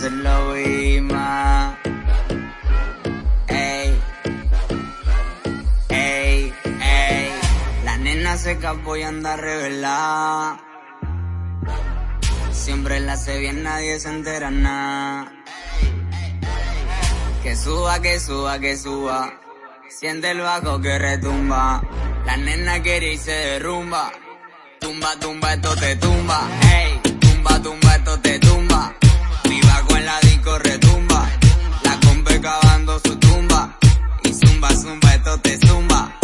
hacerlo más. Ey, ey, ey. La nena se escapó y anda revelada. Siempre la hace bien, nadie se entera nada. Que suba, que suba, que suba. Siente el bajo que retumba. La nena quiere y se derrumba. Tumba, tumba, esto te tumba. Ey, tumba, tumba, esto te tumba. En la disco retumba. La compe cavando su tumba. Y zumba, zumba, esto te zumba.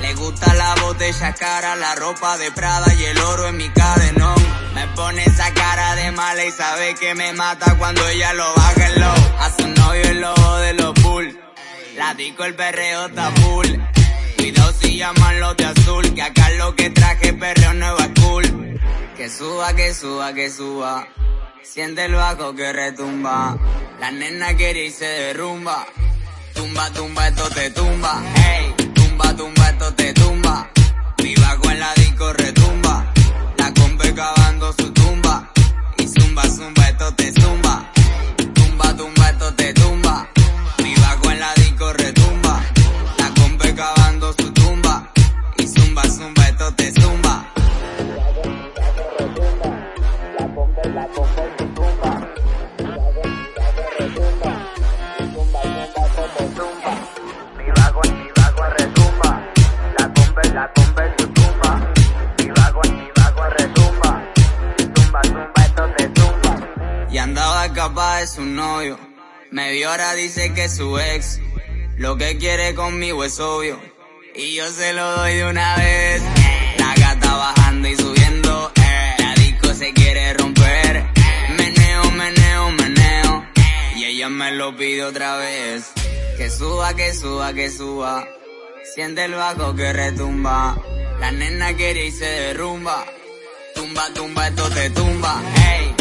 Le gusta la botella cara, la ropa de Prada y el oro en mi cadenón. Me pone esa cara de mala y sabe que me mata cuando ella lo baja el low. A su novio el lobo de los bull. La disco el perreo está full. Cuidado si llaman los de azul, que acá lo que traje perreo nuevo es cool. Que suba, que suba, que suba. Siente el bajo que retumba. La nena quiere y se derrumba. Tumba, tumba, esto te tumba. Y andaba capaz de su novio. Me vio ahora dice que su ex. Lo que quiere conmigo es obvio. Y yo se lo doy de una vez. La gata bajando y subiendo. eh. La disco se quiere romper. Meneo, meneo, meneo. Y ella me lo pide otra vez. Que suba, que suba, que suba. Siente el bajo que retumba. La nena quiere y se derrumba. Tumba, tumba, esto te tumba. Hey,